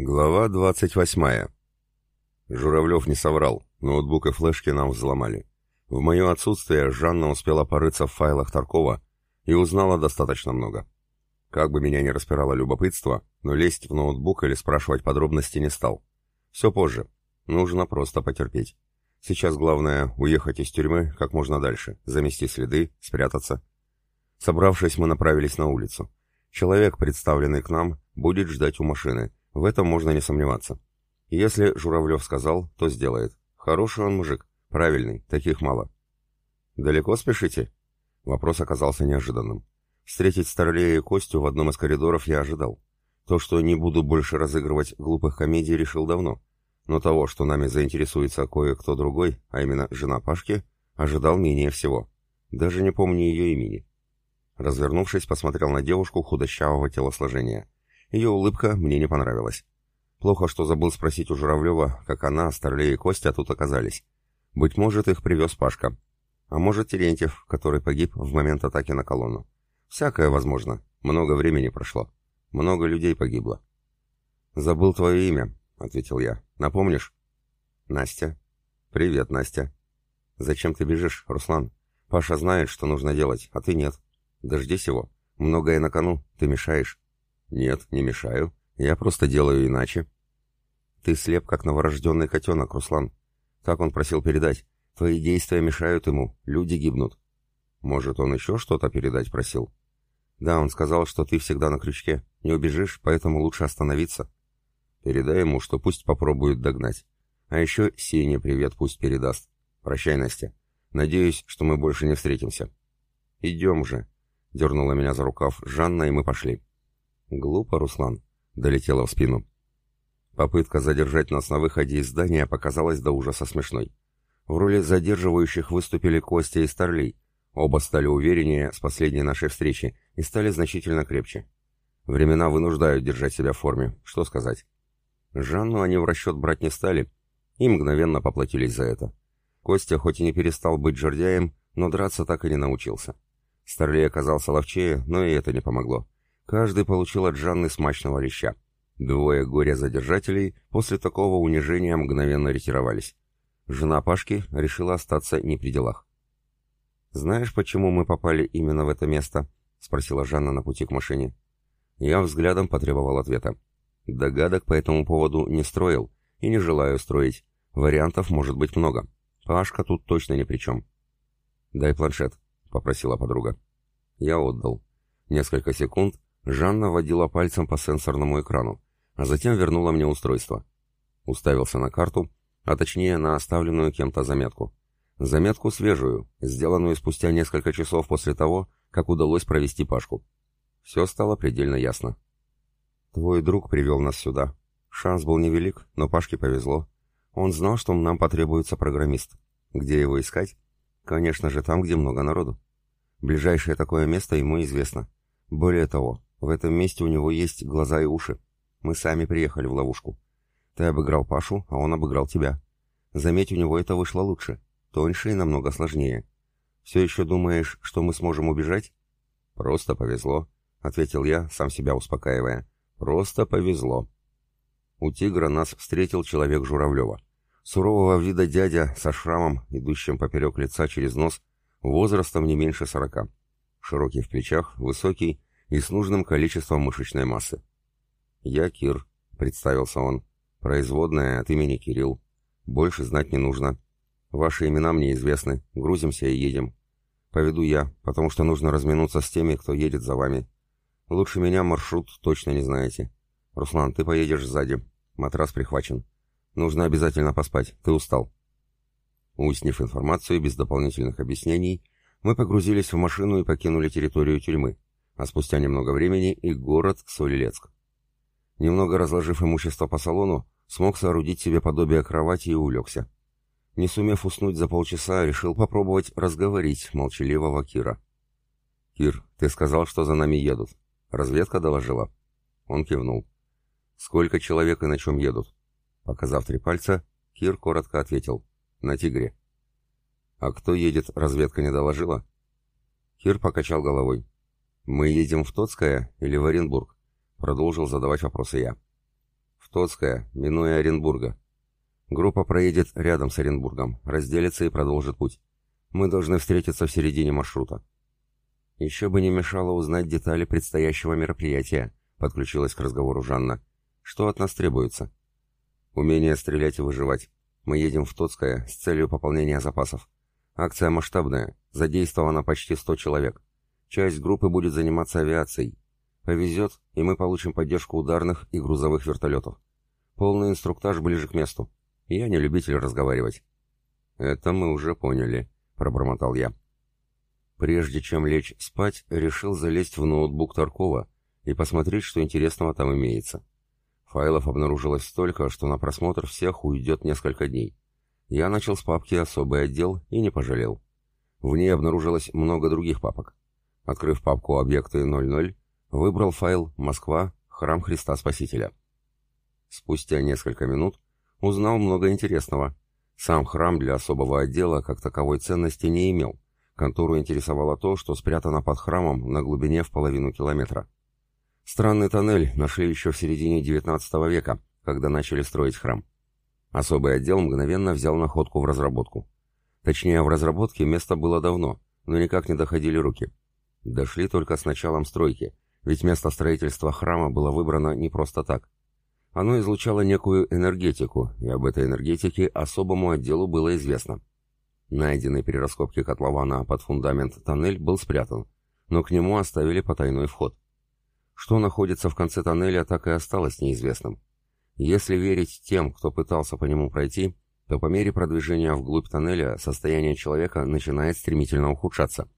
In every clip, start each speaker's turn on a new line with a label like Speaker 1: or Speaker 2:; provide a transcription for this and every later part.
Speaker 1: Глава 28. Журавлев не соврал, ноутбук и флешки нам взломали. В мое отсутствие Жанна успела порыться в файлах Таркова и узнала достаточно много. Как бы меня ни распирало любопытство, но лезть в ноутбук или спрашивать подробности не стал. Все позже. Нужно просто потерпеть. Сейчас главное уехать из тюрьмы как можно дальше, замести следы, спрятаться. Собравшись, мы направились на улицу. Человек, представленный к нам, будет ждать у машины — в этом можно не сомневаться. Если Журавлев сказал, то сделает. Хороший он мужик, правильный, таких мало. «Далеко спешите?» Вопрос оказался неожиданным. Встретить Старлея и Костю в одном из коридоров я ожидал. То, что не буду больше разыгрывать глупых комедий, решил давно. Но того, что нами заинтересуется кое-кто другой, а именно жена Пашки, ожидал менее всего. Даже не помню ее имени. Развернувшись, посмотрел на девушку худощавого телосложения. Ее улыбка мне не понравилась. Плохо, что забыл спросить у Журавлева, как она, Старлей и Костя тут оказались. Быть может, их привез Пашка. А может, Терентьев, который погиб в момент атаки на колонну. Всякое возможно. Много времени прошло. Много людей погибло. «Забыл твое имя», — ответил я. «Напомнишь?» «Настя». «Привет, Настя». «Зачем ты бежишь, Руслан? Паша знает, что нужно делать, а ты нет. Дождись его. Многое на кону, ты мешаешь». «Нет, не мешаю. Я просто делаю иначе». «Ты слеп, как новорожденный котенок, Руслан. Так он просил передать. Твои действия мешают ему, люди гибнут». «Может, он еще что-то передать просил?» «Да, он сказал, что ты всегда на крючке. Не убежишь, поэтому лучше остановиться». «Передай ему, что пусть попробует догнать. А еще Сене привет пусть передаст. Прощай, Настя. Надеюсь, что мы больше не встретимся». «Идем же», — дернула меня за рукав Жанна, и мы пошли. «Глупо, Руслан», — долетело в спину. Попытка задержать нас на выходе из здания показалась до ужаса смешной. В роли задерживающих выступили Костя и Старлей. Оба стали увереннее с последней нашей встречи и стали значительно крепче. Времена вынуждают держать себя в форме, что сказать. Жанну они в расчет брать не стали и мгновенно поплатились за это. Костя хоть и не перестал быть жердяем, но драться так и не научился. Старлей оказался ловчее, но и это не помогло. Каждый получил от Жанны смачного леща. Двое горя-задержателей после такого унижения мгновенно ретировались. Жена Пашки решила остаться не при делах. «Знаешь, почему мы попали именно в это место?» — спросила Жанна на пути к машине. Я взглядом потребовал ответа. Догадок по этому поводу не строил и не желаю строить. Вариантов может быть много. Пашка тут точно ни при чем. «Дай планшет», — попросила подруга. Я отдал. Несколько секунд, Жанна водила пальцем по сенсорному экрану, а затем вернула мне устройство. Уставился на карту, а точнее на оставленную кем-то заметку. Заметку свежую, сделанную спустя несколько часов после того, как удалось провести Пашку. Все стало предельно ясно. «Твой друг привел нас сюда. Шанс был невелик, но Пашке повезло. Он знал, что нам потребуется программист. Где его искать? Конечно же, там, где много народу. Ближайшее такое место ему известно. Более того, в этом месте у него есть глаза и уши. Мы сами приехали в ловушку. Ты обыграл Пашу, а он обыграл тебя. Заметь, у него это вышло лучше. Тоньше и намного сложнее. Все еще думаешь, что мы сможем убежать? Просто повезло, — ответил я, сам себя успокаивая. Просто повезло. У тигра нас встретил человек Журавлева. Сурового вида дядя со шрамом, идущим поперек лица через нос, возрастом не меньше сорока. Широкий в плечах, высокий и с нужным количеством мышечной массы. «Я Кир», — представился он, — «производная от имени Кирилл. Больше знать не нужно. Ваши имена мне известны, грузимся и едем. Поведу я, потому что нужно разминуться с теми, кто едет за вами. Лучше меня маршрут точно не знаете. Руслан, ты поедешь сзади. Матрас прихвачен. Нужно обязательно поспать, ты устал». Уяснив информацию без дополнительных объяснений, мы погрузились в машину и покинули территорию тюрьмы а спустя немного времени и город Солилецк. Немного разложив имущество по салону, смог соорудить себе подобие кровати и улегся. Не сумев уснуть за полчаса, решил попробовать разговорить молчаливого Кира. «Кир, ты сказал, что за нами едут. Разведка доложила?» Он кивнул. «Сколько человек и на чем едут?» Показав три пальца, Кир коротко ответил. «На «Тигре». «А кто едет, разведка не доложила?» Кир покачал головой. «Мы едем в Тоцкое или в Оренбург?» Продолжил задавать вопросы я. В Тоцкое, минуя Оренбурга. Группа проедет рядом с Оренбургом, разделится и продолжит путь. Мы должны встретиться в середине маршрута. Еще бы не мешало узнать детали предстоящего мероприятия, подключилась к разговору Жанна. Что от нас требуется? Умение стрелять и выживать. Мы едем в Тоцкое с целью пополнения запасов. Акция масштабная, задействовано почти 100 человек. Часть группы будет заниматься авиацией. Повезет, и мы получим поддержку ударных и грузовых вертолетов. Полный инструктаж ближе к месту. Я не любитель разговаривать. «Это мы уже поняли», — пробормотал я. Прежде чем лечь спать, решил залезть в ноутбук Таркова и посмотреть, что интересного там имеется. Файлов обнаружилось столько, что на просмотр всех уйдет несколько дней. Я начал с папки «Особый отдел» и не пожалел. В ней обнаружилось много других папок. Открыв папку «Объекты 00», выбрал файл «Москва. Храм Христа Спасителя». Спустя несколько минут узнал много интересного. Сам храм для особого отдела как таковой ценности не имел. Контору интересовало то, что спрятано под храмом на глубине в половину километра. Странный тоннель нашли еще в середине XIX века, когда начали строить храм. Особый отдел мгновенно взял находку в разработку. Точнее, в разработке место было давно, но никак не доходили руки. Дошли только с началом стройки, ведь место строительства храма было выбрано не просто так. Оно излучало некую энергетику, и об этой энергетике особому отделу было известно. Найденный при раскопке котлована под фундамент тоннель был спрятан, но к нему оставили потайной вход. Что находится в конце тоннеля, так и осталось неизвестным. Если верить тем, кто пытался по нему пройти, то по мере продвижения вглубь тоннеля состояние человека начинает стремительно ухудшаться.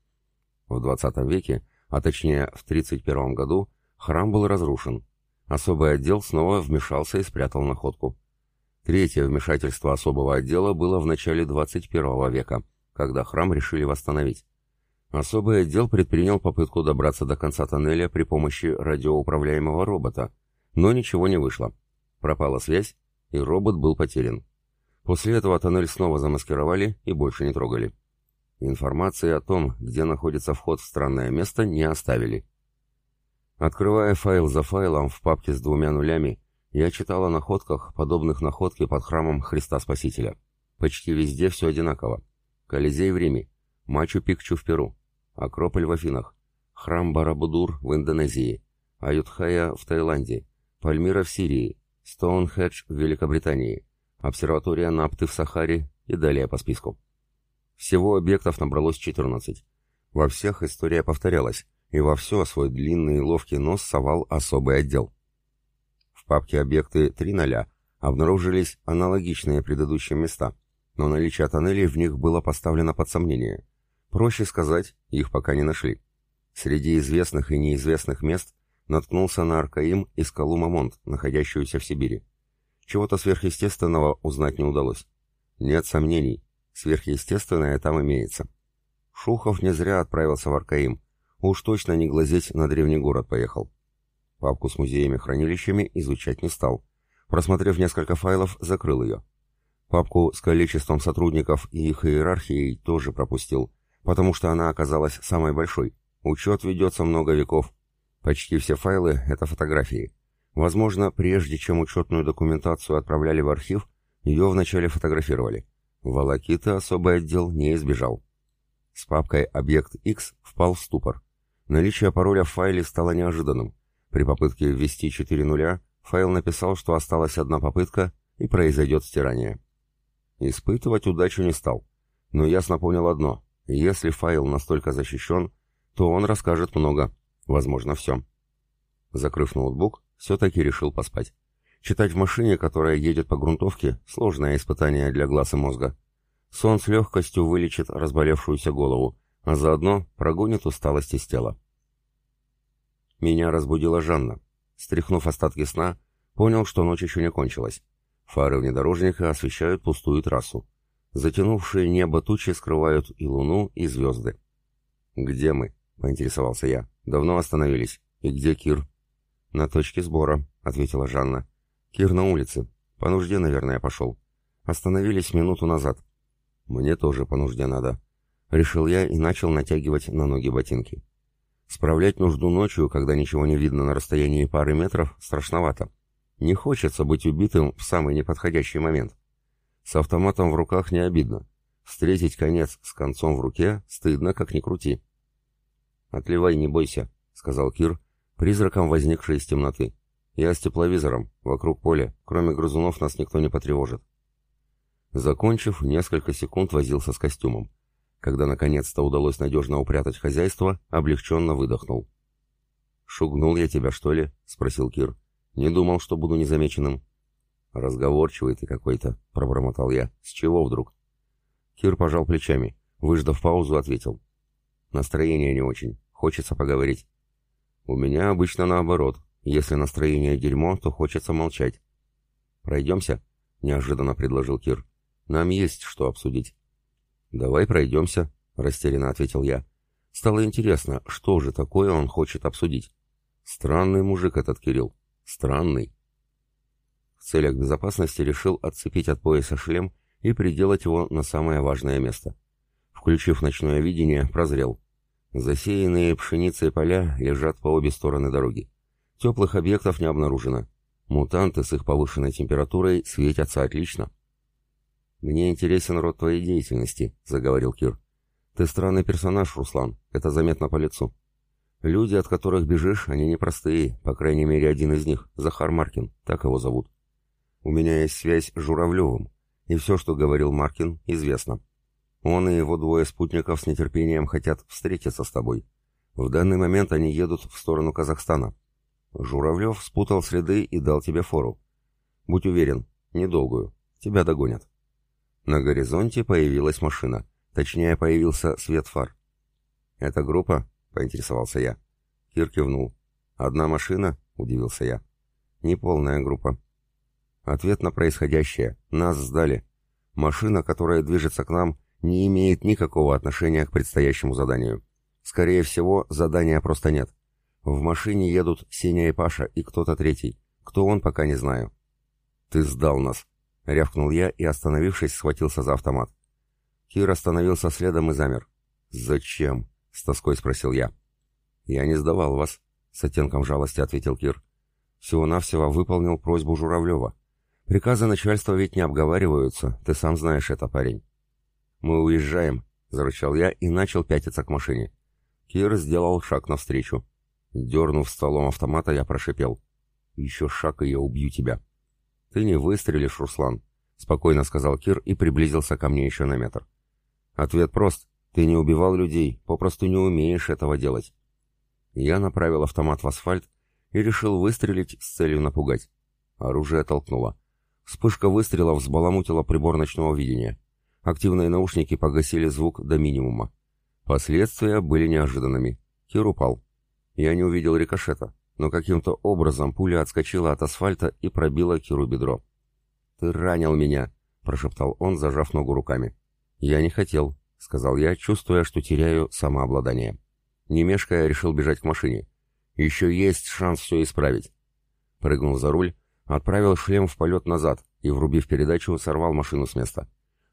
Speaker 1: В 20 веке, а точнее в 31 году, храм был разрушен. Особый отдел снова вмешался и спрятал находку. Третье вмешательство особого отдела было в начале 21 века, когда храм решили восстановить. Особый отдел предпринял попытку добраться до конца тоннеля при помощи радиоуправляемого робота, но ничего не вышло. Пропала связь, и робот был потерян. После этого тоннель снова замаскировали и больше не трогали. Информации о том, где находится вход в странное место, не оставили. Открывая файл за файлом в папке с двумя нулями, я читал о находках, подобных находке под храмом Христа Спасителя. Почти везде все одинаково. Колизей в Риме, Мачу-Пикчу в Перу, Акрополь в Афинах, храм Барабудур в Индонезии, Аютхая в Таиланде, Пальмира в Сирии, Стоунхедж в Великобритании, обсерватория Напты в Сахаре и далее по списку. Всего объектов набралось 14. Во всех история повторялась, и во все свой длинный и ловкий нос совал особый отдел. В папке «Объекты 3.0» обнаружились аналогичные предыдущим места, но наличие тоннелей в них было поставлено под сомнение. Проще сказать, их пока не нашли. Среди известных и неизвестных мест наткнулся на Аркаим и скалу Мамонт, находящуюся в Сибири. Чего-то сверхъестественного узнать не удалось. Нет сомнений, Сверхъестественное там имеется. Шухов не зря отправился в Аркаим. Уж точно не глазеть на древний город поехал. Папку с музеями-хранилищами изучать не стал. Просмотрев несколько файлов, закрыл ее. Папку с количеством сотрудников и их иерархией тоже пропустил, потому что она оказалась самой большой. Учет ведется много веков. Почти все файлы — это фотографии. Возможно, прежде чем учетную документацию отправляли в архив, ее вначале фотографировали. Волокита особый отдел не избежал. С папкой «Объект X» впал в ступор. Наличие пароля в файле стало неожиданным. При попытке ввести 4 нуля файл написал, что осталась одна попытка и произойдет стирание. Испытывать удачу не стал. Но ясно понял одно. Если файл настолько защищен, то он расскажет много. Возможно, все. Закрыв ноутбук, все-таки решил поспать. Читать в машине, которая едет по грунтовке, сложное испытание для глаз и мозга. Сон с легкостью вылечит разболевшуюся голову, а заодно прогонит усталость из тела. Меня разбудила Жанна. Стряхнув остатки сна, понял, что ночь еще не кончилась. Фары внедорожника освещают пустую трассу. Затянувшие небо тучи скрывают и луну, и звезды. «Где мы?» — поинтересовался я. «Давно остановились. И где Кир?» «На точке сбора», — ответила Жанна. Кир на улице. По нужде, наверное, пошел. Остановились минуту назад. Мне тоже по нужде надо. Решил я и начал натягивать на ноги ботинки. Справлять нужду ночью, когда ничего не видно на расстоянии пары метров, страшновато. Не хочется быть убитым в самый неподходящий момент. С автоматом в руках не обидно. Встретить конец с концом в руке стыдно, как ни крути. «Отливай, не бойся», — сказал Кир, призраком возникший из темноты. «Я с тепловизором, вокруг поля, кроме грызунов нас никто не потревожит». Закончив, несколько секунд возился с костюмом. Когда наконец-то удалось надежно упрятать хозяйство, облегченно выдохнул. «Шугнул я тебя, что ли?» — спросил Кир. «Не думал, что буду незамеченным». «Разговорчивый ты какой-то», — пробормотал я. «С чего вдруг?» Кир пожал плечами. Выждав паузу, ответил. «Настроение не очень. Хочется поговорить». «У меня обычно наоборот. Если настроение дерьмо, то хочется молчать». «Пройдемся?» — неожиданно предложил Кир. «Нам есть что обсудить». «Давай пройдемся», — растерянно ответил я. Стало интересно, что же такое он хочет обсудить. Странный мужик этот Кирилл. Странный. В целях безопасности решил отцепить от пояса шлем и приделать его на самое важное место. Включив ночное видение, прозрел. Засеянные пшеницей поля лежат по обе стороны дороги. Теплых объектов не обнаружено. Мутанты с их повышенной температурой светятся отлично. «Мне интересен род твоей деятельности», — заговорил Кир. «Ты странный персонаж, Руслан, это заметно по лицу. Люди, от которых бежишь, они непростые, по крайней мере, один из них, Захар Маркин, так его зовут. У меня есть связь с Журавлевым, и все, что говорил Маркин, известно. Он и его двое спутников с нетерпением хотят встретиться с тобой. В данный момент они едут в сторону Казахстана. Журавлев спутал следы и дал тебе фору. Будь уверен, недолгую, тебя догонят. На горизонте появилась машина. Точнее, появился свет фар. «Это группа?» — поинтересовался я. Кир кивнул. «Одна машина?» — удивился я. «Неполная группа». Ответ на происходящее. Нас сдали. Машина, которая движется к нам, не имеет никакого отношения к предстоящему заданию. Скорее всего, задания просто нет. В машине едут Сеня и Паша и кто-то третий. Кто он, пока не знаю. «Ты сдал нас», — рявкнул я и, остановившись, схватился за автомат. Кир остановился следом и замер. «Зачем?» — с тоской спросил я. «Я не сдавал вас», — с оттенком жалости ответил Кир. «Всего-навсего выполнил просьбу Журавлева. Приказы начальства ведь не обговариваются, ты сам знаешь это, парень». «Мы уезжаем», — зарычал я и начал пятиться к машине. Кир сделал шаг навстречу. Дернув стволом автомата, я прошипел. «Еще шаг, и я убью тебя». «Ты не выстрелишь, Руслан», — спокойно сказал Кир и приблизился ко мне еще на метр. «Ответ прост. Ты не убивал людей, попросту не умеешь этого делать». Я направил автомат в асфальт и решил выстрелить с целью напугать. Оружие толкнуло. Вспышка выстрела взбаламутила прибор ночного видения. Активные наушники погасили звук до минимума. Последствия были неожиданными. Кир упал. Я не увидел рикошета но каким-то образом пуля отскочила от асфальта и пробила Киру бедро. «Ты ранил меня», — прошептал он, зажав ногу руками. «Я не хотел», — сказал я, чувствуя, что теряю самообладание. Не мешкая, решил бежать к машине. «Еще есть шанс все исправить». Прыгнул за руль, отправил шлем в полет назад и, врубив передачу, сорвал машину с места.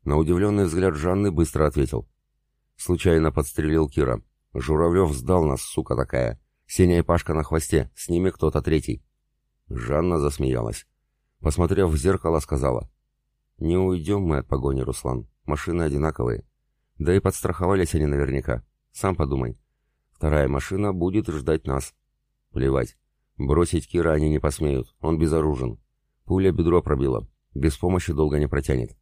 Speaker 1: На удивленный взгляд Жанны быстро ответил. «Случайно подстрелил Кира. Журавлев сдал нас, сука такая. Сеня и Пашка на хвосте, с ними кто-то третий». Жанна засмеялась. Посмотрев в зеркало, сказала. «Не уйдем мы от погони, Руслан. Машины одинаковые. Да и подстраховались они наверняка. Сам подумай. Вторая машина будет ждать нас. Плевать. Бросить Кира они не посмеют. Он безоружен. Пуля бедро пробила. Без помощи долго не протянет.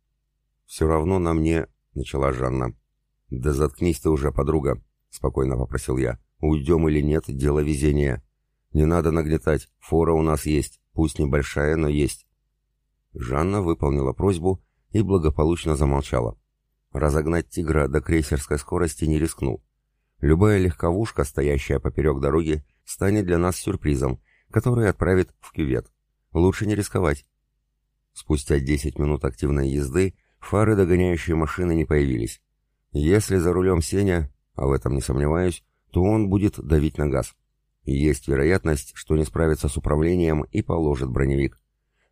Speaker 1: Все равно на мне...» — начала Жанна. «Да заткнись ты уже, подруга», — спокойно попросил я. Уйдем или нет, дело везения. Не надо нагнетать, фора у нас есть, пусть небольшая, но есть. Жанна выполнила просьбу и благополучно замолчала. Разогнать «Тигра» до крейсерской скорости не рискнул. Любая легковушка, стоящая поперек дороги, станет для нас сюрпризом, который отправит в кювет. Лучше не рисковать. Спустя 10 минут активной езды фары догоняющей машины не появились. Если за рулем Сеня, а в этом не сомневаюсь, то он будет давить на газ. Есть вероятность, что не справится с управлением и положит броневик.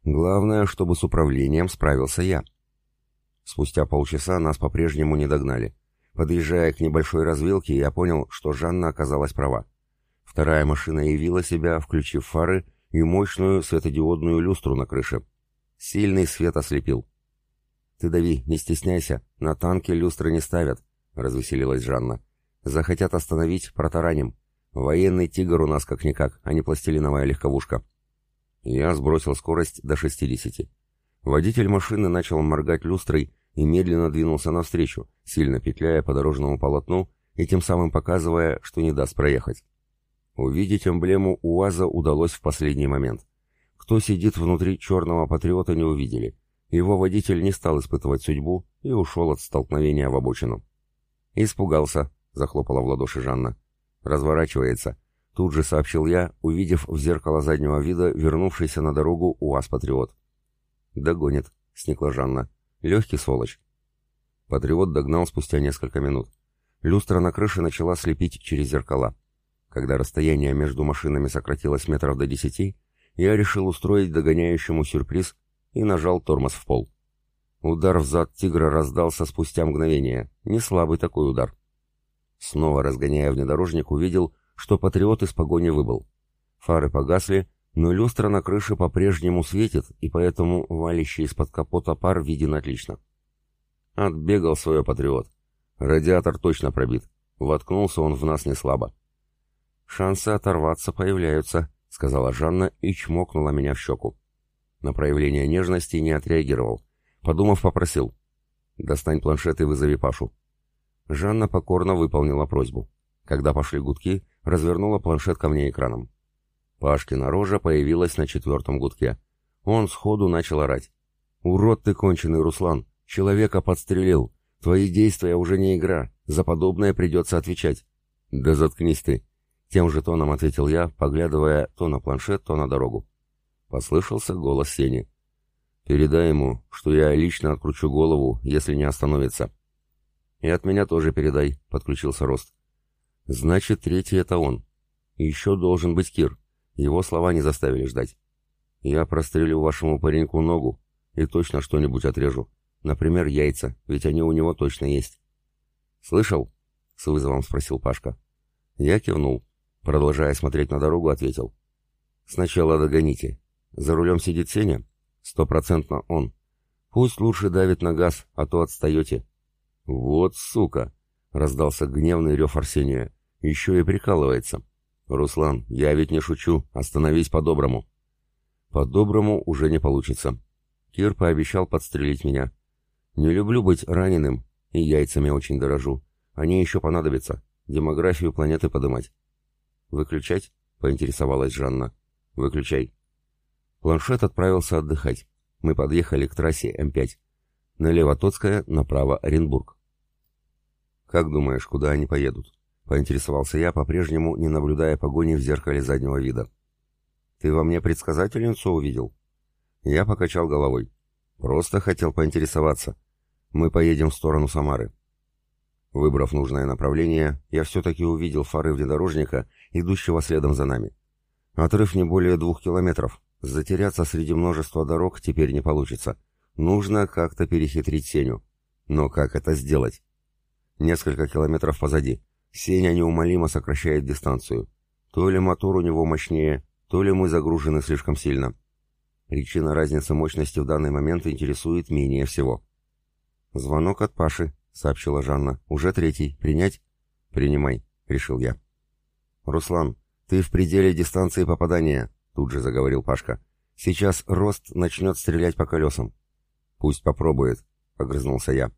Speaker 1: Главное, чтобы с управлением справился я. Спустя полчаса нас по-прежнему не догнали. Подъезжая к небольшой развилке, я понял, что Жанна оказалась права. Вторая машина явила себя, включив фары, и мощную светодиодную люстру на крыше. Сильный свет ослепил. «Ты дави, не стесняйся, на танке люстры не ставят», — развеселилась Жанна. «Захотят остановить, протараним. Военный тигр у нас как-никак, а не пластилиновая легковушка». Я сбросил скорость до 60. Водитель машины начал моргать люстрой и медленно двинулся навстречу, сильно петляя по дорожному полотну и тем самым показывая, что не даст проехать. Увидеть эмблему УАЗа удалось в последний момент. Кто сидит внутри черного патриота, не увидели. Его водитель не стал испытывать судьбу и ушел от столкновения в обочину. «Испугался», — захлопала в ладоши Жанна. «Разворачивается», — тут же сообщил я, увидев в зеркало заднего вида вернувшийся на дорогу УАЗ-патриот. «Догонит», — сникла Жанна. «Легкий сволочь». Патриот догнал спустя несколько минут. Люстра на крыше начала слепить через зеркала. Когда расстояние между машинами сократилось метров до десяти, я решил устроить догоняющему сюрприз и нажал тормоз в пол. Удар в зад тигра раздался спустя мгновение, не слабый такой удар. Снова разгоняя внедорожник, увидел, что патриот из погони выбыл. Фары погасли, но люстра на крыше по-прежнему светит, и поэтому валящий из-под капота пар виден отлично. Отбегал свой патриот. Радиатор точно пробит. Воткнулся он в нас не слабо. «Шансы оторваться появляются», — сказала Жанна и чмокнула меня в щеку. На проявление нежности не отреагировал. Подумав, попросил. «Достань планшет и вызови Пашу». Жанна покорно выполнила просьбу. Когда пошли гудки, развернула планшет ко мне экраном. Пашкина рожа появилась на четвертом гудке. Он сходу начал орать. «Урод ты конченый, Руслан! Человека подстрелил! Твои действия уже не игра, за подобное придется отвечать!» «Да заткнись ты!» Тем же тоном ответил я, поглядывая то на планшет, то на дорогу. Послышался голос Сени. «Передай ему, что я лично откручу голову, если не остановится». «И от меня тоже передай», — подключился Рост. «Значит, третий — это он. И еще должен быть Кир. Его слова не заставили ждать. Я прострелю вашему пареньку ногу и точно что-нибудь отрежу. Например, яйца, ведь они у него точно есть». «Слышал?» — с вызовом спросил Пашка. Я кивнул. Продолжая смотреть на дорогу, ответил. «Сначала догоните. За рулем сидит Сеня? Стопроцентно он. Пусть лучше давит на газ, а то отстаете». «Вот сука!» — раздался гневный рев Арсения. «Еще и прикалывается. Руслан, я ведь не шучу. Остановись по-доброму». «По-доброму уже не получится. Кир пообещал подстрелить меня. Не люблю быть раненым, и яйцами очень дорожу. Они еще понадобятся. Демографию планеты подымать». «Выключать?» — поинтересовалась Жанна. «Выключай». Планшет отправился отдыхать. Мы подъехали к трассе М5. Налево Тоцкая, направо Оренбург. «Как думаешь, куда они поедут?» — поинтересовался я, по-прежнему не наблюдая погони в зеркале заднего вида. «Ты во мне предсказательницу увидел?» Я покачал головой. «Просто хотел поинтересоваться. Мы поедем в сторону Самары». Выбрав нужное направление, я все-таки увидел фары внедорожника, идущего следом за нами. Отрыв не более двух километров. Затеряться среди множества дорог теперь не получится. Нужно как-то перехитрить Сеню. Но как это сделать? Несколько километров позади. Сеня неумолимо сокращает дистанцию. То ли мотор у него мощнее, то ли мы загружены слишком сильно. Причина разницы мощности в данный момент интересует менее всего. Звонок от Паши. — сообщила Жанна. «Уже третий. Принять?» «Принимай», — решил я. «Руслан, ты в пределе дистанции попадания», — тут же заговорил Пашка. «Сейчас Рост начнет стрелять по колесам». «Пусть попробует», — огрызнулся я.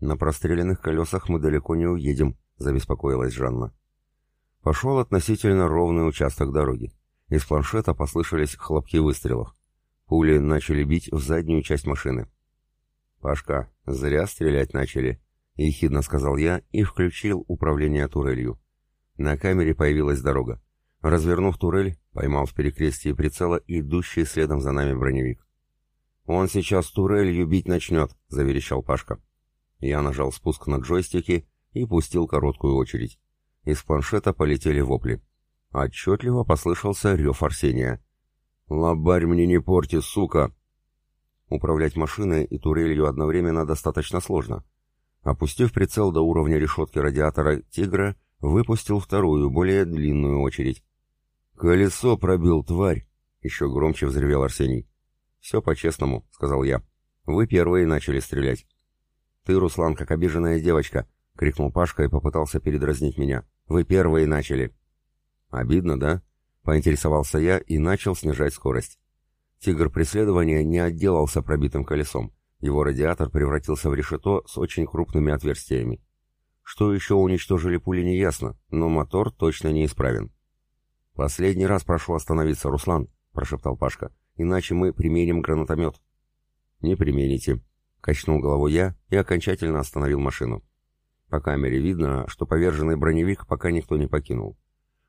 Speaker 1: «На простреленных колесах мы далеко не уедем», — забеспокоилась Жанна. Пошел относительно ровный участок дороги. Из планшета послышались хлопки выстрелов. Пули начали бить в заднюю часть машины. «Пашка, зря стрелять начали», — ехидно сказал я и включил управление турелью. На камере появилась дорога. Развернув турель, поймал в перекрестии прицела идущий следом за нами броневик. «Он сейчас турелью бить начнет», — заверещал Пашка. Я нажал спуск на джойстике и пустил короткую очередь. Из планшета полетели вопли. Отчетливо послышался рев Арсения. «Лобарь мне не порти, сука!» Управлять машиной и турелью одновременно достаточно сложно. Опустив прицел до уровня решетки радиатора «Тигра», выпустил вторую, более длинную очередь. «Колесо пробил, тварь!» — еще громче взревел Арсений. «Все по-честному», — сказал я. «Вы первые начали стрелять». «Ты, Руслан, как обиженная девочка», — крикнул Пашка и попытался передразнить меня. «Вы первые начали». «Обидно, да?» — поинтересовался я и начал снижать скорость. Тигр преследования не отделался пробитым колесом. Его радиатор превратился в решето с очень крупными отверстиями. Что еще уничтожили пули, неясно, но мотор точно неисправен. «Последний раз прошу остановиться, Руслан», — прошептал Пашка, — «иначе мы применим гранатомет». «Не примените», — качнул головой я и окончательно остановил машину. По камере видно, что поверженный броневик пока никто не покинул.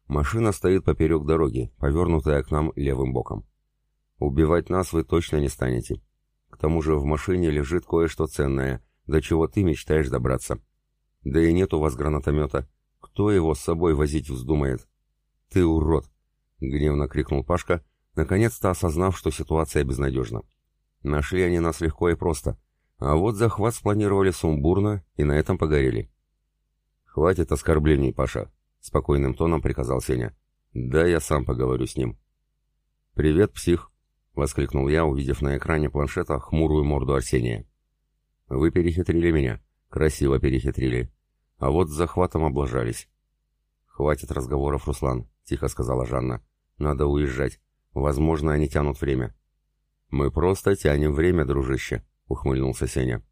Speaker 1: Машина стоит поперек дороги, повернутая к нам левым боком. Убивать нас вы точно не станете. К тому же в машине лежит кое-что ценное, до чего ты мечтаешь добраться. Да и нет у вас гранатомета. Кто его с собой возить вздумает? Ты урод! Гневно крикнул Пашка, наконец-то осознав, что ситуация безнадежна. Нашли они нас легко и просто. А вот захват спланировали сумбурно и на этом погорели. «Хватит оскорблений, Паша», — спокойным тоном приказал Сеня. «Да, я сам поговорю с ним». «Привет, псих», — воскликнул я, увидев на экране планшета хмурую морду Арсения. «Вы перехитрили меня. Красиво перехитрили. А вот с захватом облажались». «Хватит разговоров, Руслан», — тихо сказала Жанна. «Надо уезжать. Возможно, они тянут время». «Мы просто тянем время, дружище», — ухмыльнулся Сеня.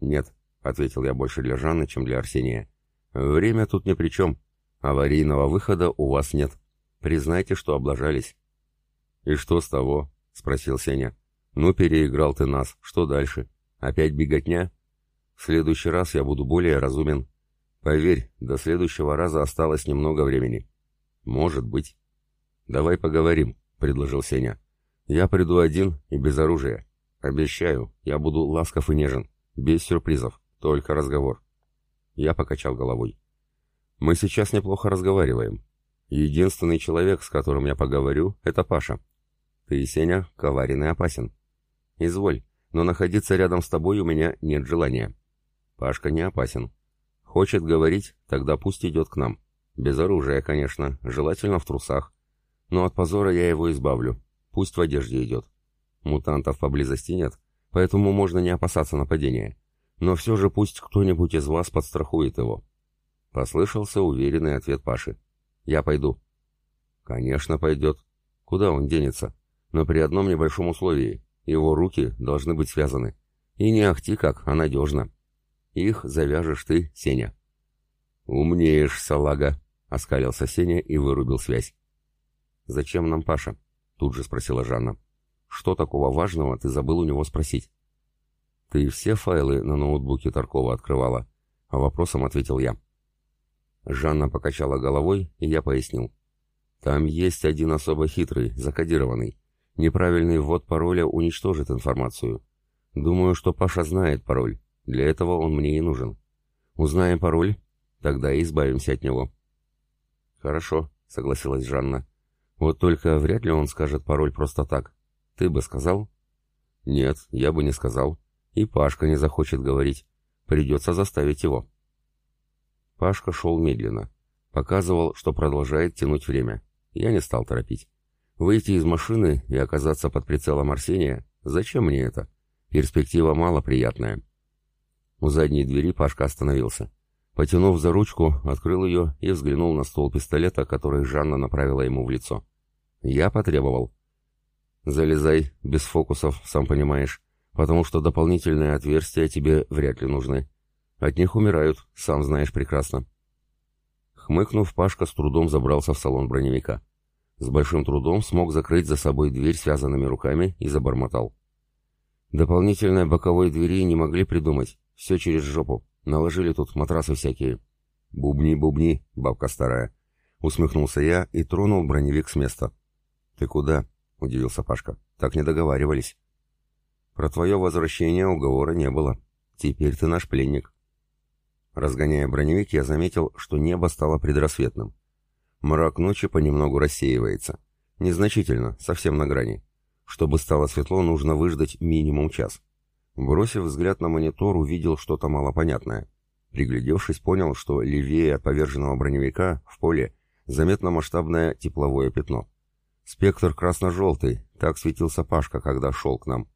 Speaker 1: «Нет», — ответил я больше для Жанны, чем для Арсения. «Время тут ни при чем. Аварийного выхода у вас нет. Признайте, что облажались». «И что с того?» — спросил Сеня. «Ну, переиграл ты нас. Что дальше? Опять беготня? В следующий раз я буду более разумен. Поверь, до следующего раза осталось немного времени». «Может быть». «Давай поговорим», — предложил Сеня. «Я приду один и без оружия. Обещаю, я буду ласков и нежен. Без сюрпризов. Только разговор». Я покачал головой. «Мы сейчас неплохо разговариваем. Единственный человек, с которым я поговорю, это Паша. Ты, Сеня, коварен и опасен. Изволь, но находиться рядом с тобой у меня нет желания. Пашка не опасен. Хочет говорить, тогда пусть идет к нам. Без оружия, конечно, желательно в трусах. Но от позора я его избавлю. Пусть в одежде идет. Мутантов поблизости нет, поэтому можно не опасаться нападения. Но все же пусть кто-нибудь из вас подстрахует его. Послышался уверенный ответ Паши. Я пойду. Конечно, пойдет. Куда он денется? но при одном небольшом условии. Его руки должны быть связаны. И не ахти как, а надежно. Их завяжешь ты, Сеня. «Умнеешь, салага!» — оскалился Сеня и вырубил связь. «Зачем нам Паша?» — тут же спросила Жанна. «Что такого важного ты забыл у него спросить?» «Ты все файлы на ноутбуке Таркова открывала?» — вопросом ответил я. Жанна покачала головой, и я пояснил. «Там есть один особо хитрый, закодированный. Неправильный ввод пароля уничтожит информацию. Думаю, что Паша знает пароль. Для этого он мне и нужен. Узнаем пароль, тогда и избавимся от него. Хорошо, согласилась Жанна. Вот только вряд ли он скажет пароль просто так. Ты бы сказал? Нет, я бы не сказал. И Пашка не захочет говорить. Придется заставить его. Пашка шел медленно. Показывал, что продолжает тянуть время. Я не стал торопить. Выйти из машины и оказаться под прицелом Арсения? Зачем мне это? Перспектива малоприятная. У задней двери Пашка остановился. Потянув за ручку, открыл ее и взглянул на ствол пистолета, который Жанна направила ему в лицо. Я потребовал. «Залезай, без фокусов, сам понимаешь, потому что дополнительные отверстия тебе вряд ли нужны. От них умирают, сам знаешь прекрасно». Хмыкнув, Пашка с трудом забрался в салон броневика. С большим трудом смог закрыть за собой дверь связанными руками и забормотал. Дополнительной боковой двери не могли придумать. Все через жопу. Наложили тут матрасы всякие. «Бубни, бубни, бабка старая!» Усмехнулся я и тронул броневик с места. «Ты куда?» — удивился Пашка. «Так не договаривались». «Про твое возвращение уговора не было. Теперь ты наш пленник». Разгоняя броневик, я заметил, что небо стало предрассветным. Мрак ночи понемногу рассеивается. Незначительно, совсем на грани. Чтобы стало светло, нужно выждать минимум час. Бросив взгляд на монитор, увидел что-то малопонятное. Приглядевшись, понял, что левее от поверженного броневика, в поле, заметно масштабное тепловое пятно. Спектр красно-желтый, так светился Пашка, когда шел к нам.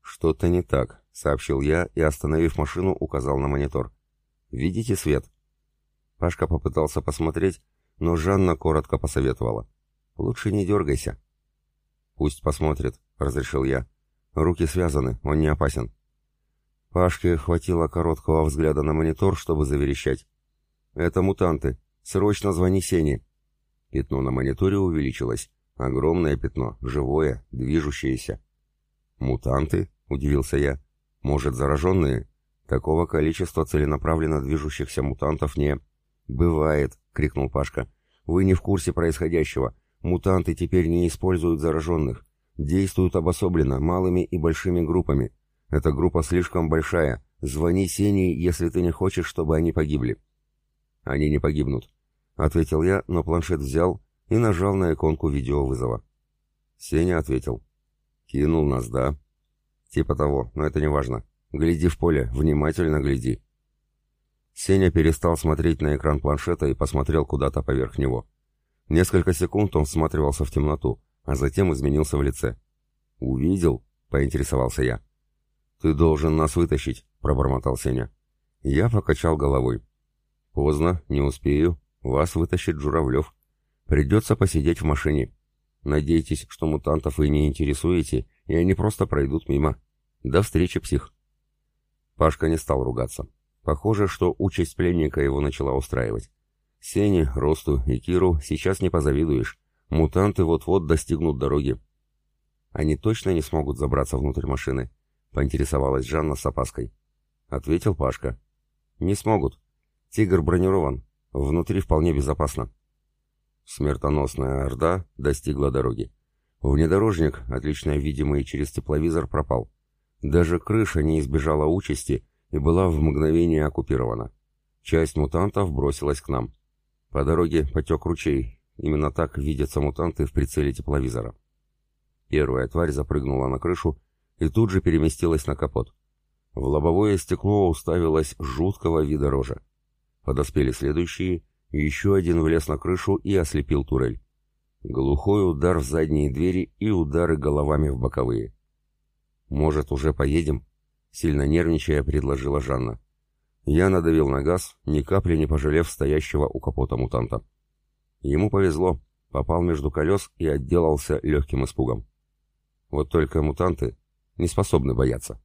Speaker 1: «Что-то не так», — сообщил я и, остановив машину, указал на монитор. «Видите свет?» Пашка попытался посмотреть, но Жанна коротко посоветовала. «Лучше не дергайся». «Пусть посмотрит», — разрешил я. «Руки связаны, он не опасен». Пашке хватило короткого взгляда на монитор, чтобы заверещать. «Это мутанты. Срочно звони Сене». Пятно на мониторе увеличилось. Огромное пятно, живое, движущееся. «Мутанты?» — удивился я. «Может, зараженные? Такого количества целенаправленно движущихся мутантов не...» «Бывает», — крикнул Пашка. «Вы не в курсе происходящего. Мутанты теперь не используют зараженных. Действуют обособленно, малыми и большими группами. Эта группа слишком большая. Звони Сене, если ты не хочешь, чтобы они погибли». «Они не погибнут. — ответил я, но планшет взял и нажал на иконку видеовызова. Сеня ответил. «Кинул нас, да?» «Типа того, но это не важно. Гляди в поле, внимательно гляди». Сеня перестал смотреть на экран планшета и посмотрел куда-то поверх него. Несколько секунд он всматривался в темноту, а затем изменился в лице. «Увидел?» — поинтересовался я. «Ты должен нас вытащить», — пробормотал Сеня. Я покачал головой. «Поздно, не успею. Вас вытащит Журавлев. Придется посидеть в машине. Надейтесь, что мутантов вы не интересуете, и они просто пройдут мимо. До встречи, псих. Пашка не стал ругаться. Похоже, что участь пленника его начала устраивать. Сене, Росту и Киру сейчас не позавидуешь. Мутанты вот-вот достигнут дороги. Они точно не смогут забраться внутрь машины, поинтересовалась Жанна с опаской. Ответил Пашка. Не смогут. Тигр бронирован, Внутри вполне безопасно. Смертоносная орда достигла дороги. Внедорожник, отлично видимый через тепловизор, пропал. Даже крыша не избежала участи и была в мгновение оккупирована. Часть мутантов бросилась к нам. По дороге потек ручей. Именно так видятся мутанты в прицеле тепловизора. Первая тварь запрыгнула на крышу и тут же переместилась на капот. В лобовое стекло уставилась жуткого вида рожа. Подоспели следующие, еще один влез на крышу и ослепил турель. Глухой удар в задние двери и удары головами в боковые. «Может, уже поедем?» — сильно нервничая, предложила Жанна. Я надавил на газ, ни капли не пожалев стоящего у капота мутанта. Ему повезло, попал между колес и отделался легким испугом. Вот только мутанты не способны бояться.